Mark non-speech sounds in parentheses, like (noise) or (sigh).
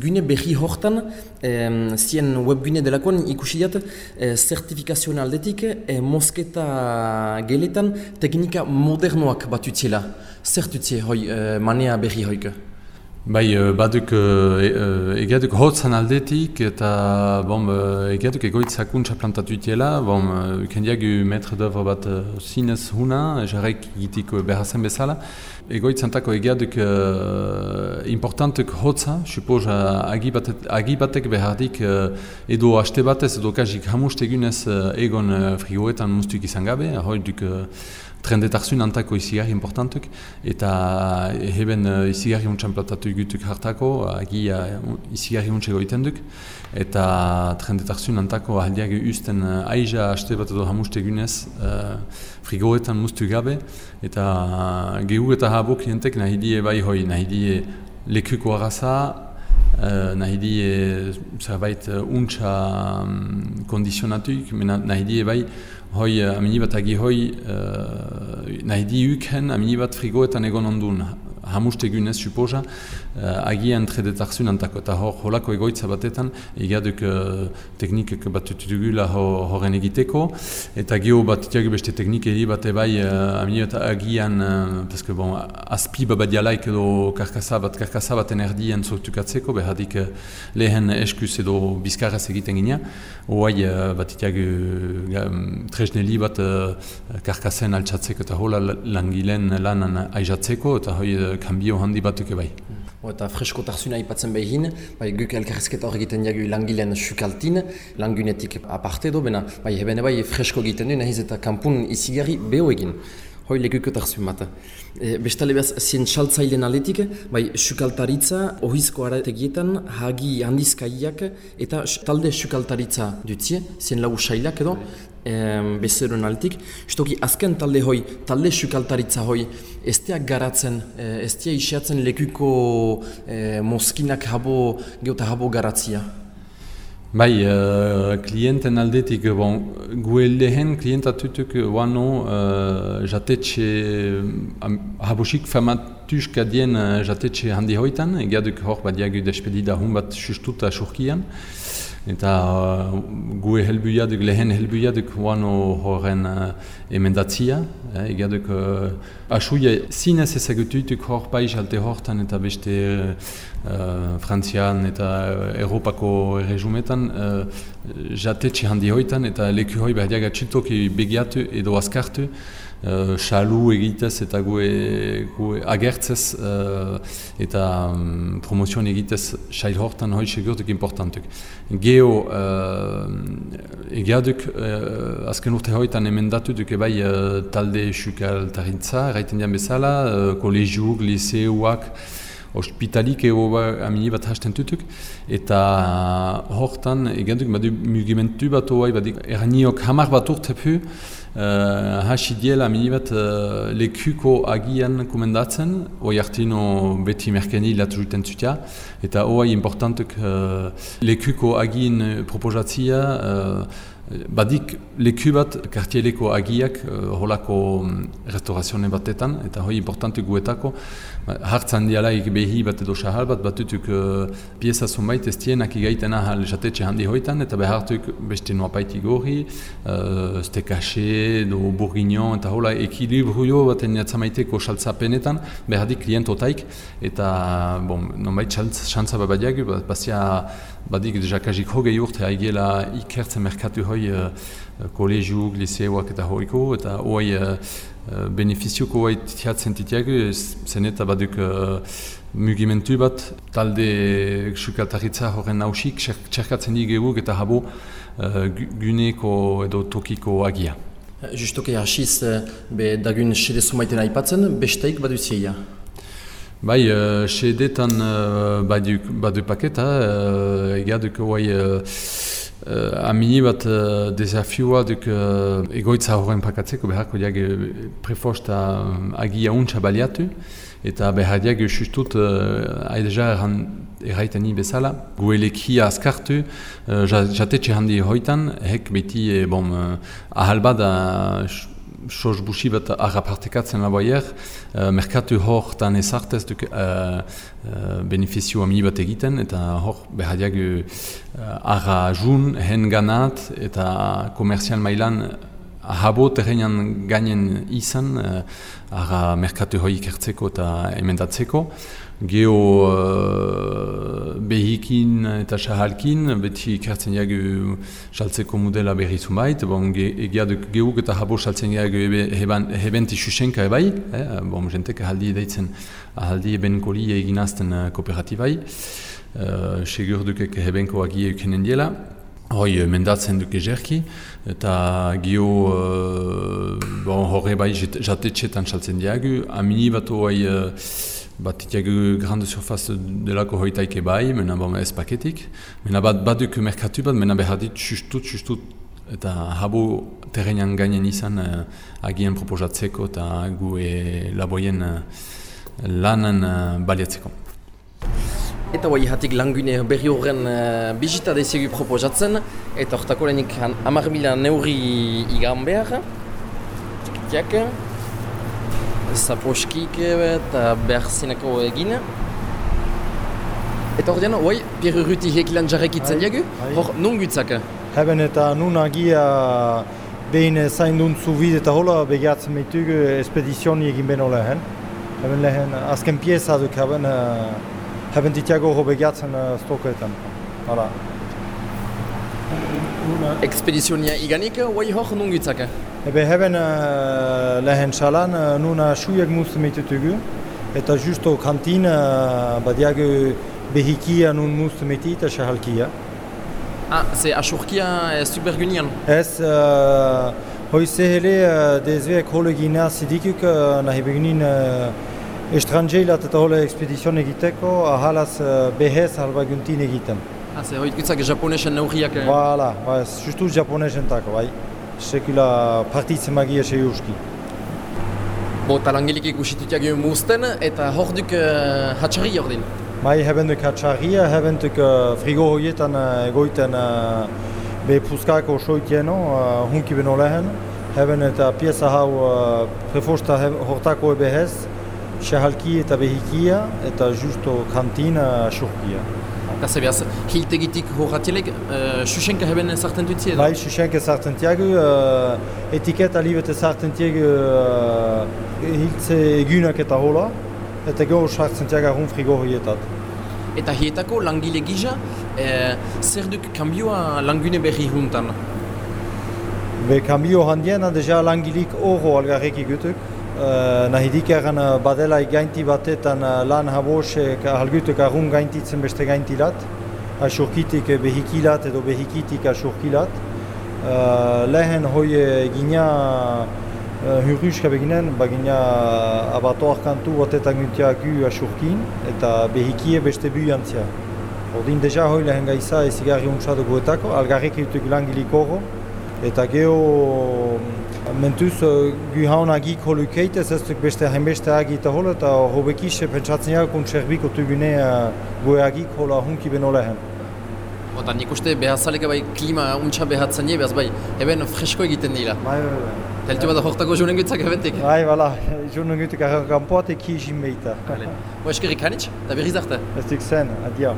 gune berri hortan, e, zien webgune delakoan ikusi diat, e, zertifikazioen aldetik, e, mosketa geletan teknika modernoak bat utziela. Zer utzie hoi e, manea berri hoik? Bai, uh, baduk uh, egiatuk hotzan aldetik eta uh, egiatuk egoitzak untsa plantatu itiela, bom, uh, ukendiak u metre d'oeuvre bat zinez huna, jarraik egitiko behazen bezala. Egoitzantako egiatuk uh, importantuk hotza, suppos uh, agi batek behardik uh, edo haste batez edo kajik hamustegunez uh, egon uh, frigoetan mustuk izan gabe, ahoi duk uh, trendetarsun antako izigarri importantuk, eta heben uh, izigarri untsan platatu gutuk hartako, agi uh, izigarri untsa goiten duk, eta trendetarsun antako ahaldiak usten uh, aiza haste bat edo hamuste gunez uh, frigoetan mustu gabe, eta uh, gehu eta habok jentek nahi die bai hoi, nahi die lekuko arraza, Uh, nahi di zerbait untsa um, kondizionatuk, nahi di bai hoi uh, amini bat agi hoi uh, nahi di uken amini bat frigoetan egon ondun hamuste gunez suposa uh, agian tredetarsun antako. Eta hor holako egoitza batetan egiaduk uh, teknikek bat tutugula horren egiteko. Eta geho bat itiagu beste teknik eri bat ebai uh, amini bat agian uh, bon, aspi babadialaik edo karkasa bat karkasa bat energian zortukatzeko behadik uh, lehen eskuz edo bizkarraz egiten gina oai uh, bat itiagu uh, tresneli bat uh, karkasen altsatzeko eta hola langilen lanan aizatzeko. Eta hoi kanbio handi batuke bai. O, eta fresko tarzuna ipatzen behin, bai guk elkarrezketa hor egiten jagu langileen sukaltin, langunetik aparte do, bena bai hebene bai fresko egiten du, nahiz eta kampun izigarri beho egin. Hoi leguko tarzun bat. E, bestale behaz, zien txaltzailen aletik, bai sukaltaritza, ohizko arategietan, hagi handizkaiak, eta talde sukaltaritza dutzie, zien lagu sailak edo, em, bezeroen altik. Justoki, azken talde hoi, talde sukaltaritza hoi, ez garatzen, eh, ez tia isiatzen lekuko eh, moskinak habo, geota habo garatzia. Bai, uh, klienten aldetik, bon, gue lehen klientatutuk wano uh, jatetxe, um, habosik famatuska dien uh, jatetxe handi hoitan, egiaduk hor badiagu despedida hun bat sustuta surkian eta uh, gue helbuiaduk, lehen helbuiaduk wano horren uh, emendatzia. Eh, Egaduk, uh, asuia zinez ezagutuituk hor paiz alte hortan eta beste uh, Frantzian eta Europako rejumetan uh, jatetxe handi hoitan eta leku hoi behar diaga txiltoki begiatu edo askartu xalu uh, egitez eta gue, gue agertzez uh, eta um, promozioan egitez xail hortan hoi segurtuk importantuk. Geo uh, egiaduk uh, azken urte hoitan emendatu duk bai uh, talde xukal tarintza, erraiten dian bezala, uh, kolegiuk, liseuak, ospitalik ego ba, amini bat hasten tutuk, eta hortan egiaduk badu mugimentu bat oai, badik eraniok hamar bat urtepu, Uh, hasi diela minibat uh, lekuko agian komendatzen, oi hartino beti merkeni latu juten zutia, eta oai importantuk uh, lekuko agien proposatzia, uh, Badik leku bat, kartieleko agiak, uh, holako um, restaurazione batetan, eta hoi importante guetako, hartzan dialaik behi bat edo sahal bat, batutuk uh, pieza zunbait ez tienak igaiten ahal jatetxe handi hoitan, eta behartuk beste nuapaiti gori, uh, stekaxe, do bourguignon, eta hola ekilibruio bat eniatzamaiteko saltzapenetan, behardik klientotaik, eta bon, nonbait babadiak, bat basia badik deja kajik hogei urte haigela ikertzen merkatu hoi uh, kolegiuk, liseuak eta hoiko, eta hoi uh, benefizioko hoi tiatzen titiak, zen eta baduk uh, mugimentu bat, talde sukaltaritza horren hausik, txerkatzen digeguk eta habo uh, guneko edo tokiko agia. Justoke hasiz, be dagun sede sumaiten aipatzen, besteik baduzia. Bai, uh, sedetan uh, badu, badu paketa, uh, egaduk oai uh, uh, amini bat uh, desafioa duk uh, egoitza horren pakatzeko beharko diag prefosta um, agia untsa baliatu eta behar diag justut uh, aideja erran erraiten ni bezala. Guelekia askartu uh, jatetxe handi hoitan hek beti eh, bon, uh, ahal bada sos busi bat agapartekatzen laboier, uh, merkatu hor tan ezartez duk uh, uh, benefizio ami bat egiten, eta hor behadiak uh, aga jun, hen ganat, eta komerzial mailan ahabo terrenan gainen izan, uh, aga merkatu hoi ikertzeko eta emendatzeko. Geo uh, behikin eta sahalkin, beti ikertzen jagu saltzeko modela berri zumait, bon, ge, egia duk geuk eta habo saltzen jagu hebenti susenka ebai, eh? bon, jentek ahaldi edaitzen ahaldi eben koli eginazten uh, kooperatibai, uh, segur dukek hebenko agi eukenen diela. Hoi, mendatzen duk ezerki, eta gio uh, bon, horre bai jatetxetan saltzen diagu, amini bat hoi uh, bat itiagu grande surface delako hoitaike bai, mena bon, ez paketik. Mena bat baduk merkatu bat, mena behadit justut, justut, eta habo terrenean gainen izan uh, agien proposatzeko eta gu e laboien uh, lanen uh, baliatzeko. Eta bai hatik langune berri horren uh, bizita deziegu proposatzen, eta hortako lehenik hamar mila neuri igan behar. Tiak, zaposkik eta behar zineko egin. Eta hor dian, oi, Pierre Ruti hekilan jarrekitzen diagu, hor nun gutzak? Heben eta nun agia behin zain duntzu bid eta hola begatzen meitugu espedizioni egin ben hola hen. Heben lehen azken pieza duk haben, haben ditiago ho begatzen stoketan. Hala. Expedizionia iganik, oi hor nun gutzak? Ebe heben uh, lehen xalan uh, nuna shuiak mustu meitutugu eta justo kantin uh, badiagu behikia nun mustu meiti eta shahalkia. Ah, ze asurkia ez duk bergunian? Ez, uh, hoi zehele uh, dezveek hole gina zidikuk uh, nahi begunin uh, estrangeilat eta hole ekspedizion egiteko ahalaz uh, behez halba guntin egiten. Ah, ze hoi gutzak japonesen neugriak? Voilà, ba, justu japonesen tako, bai. Sekula partitzen magia sei uski. Bo, talangelik ikusitutiak egin muzten, eta hor duk uh, hatxarri hor din? Bai, haben duk hatxarria, haben duk uh, frigo horietan uh, egoiten uh, be puskako soitieno, uh, hunki beno lehen. Haben eta pieza hau uh, prefosta hortako ebehez, shahalki eta behikia, eta justo kantina shurkia. Kaze behaz, hiltegitik horratielek, uh, Xuxenka heben zarten dutzi edo? Bai, Xuxenka zarten tiagu, uh, etiketa libet tiagu uh, hiltze egunak eta hola, eta gero sartzen tiaga hun frigo horietat. Eta hietako langile gisa, eh, zer duk kambioa langune berri juntan? Be kambio handiena deja langilik oro algarreki gutuk. Uh, nahidik eran uh, badela gainti batetan uh, lan habosek halgutuk arrun gaintitzen beste gaintilat. Asurkitik behikilat edo behikitik asurkilat. Uh, lehen hoi gina uh, hurruska beginen, bagina abatoak kantu batetan guntia gu asurkin eta behikie beste bu jantzia. Ordin deja hoi lehen gaiza ezigarri untsatu guetako, algarrek jutuk langilik oro. Eta geho mentuz gu haun agik holu keitez ez duk beste hainbeste agi eta holo eta hobekise pentsatzen jak und serbiko tugune gu agik hola hunki beno lehen. Eta nik uste behazalek bai klima untsa behatzen nie, behaz bai eben fresko egiten dira. Bai, bai, bai. Heltu bat hortako jonen gutzak ebentik. Bai, bala, (laughs) jonen gutzak kanpoate ki jimmeita. Bo eskerik hanitz, da berriz arte. Ez duk zen, adio.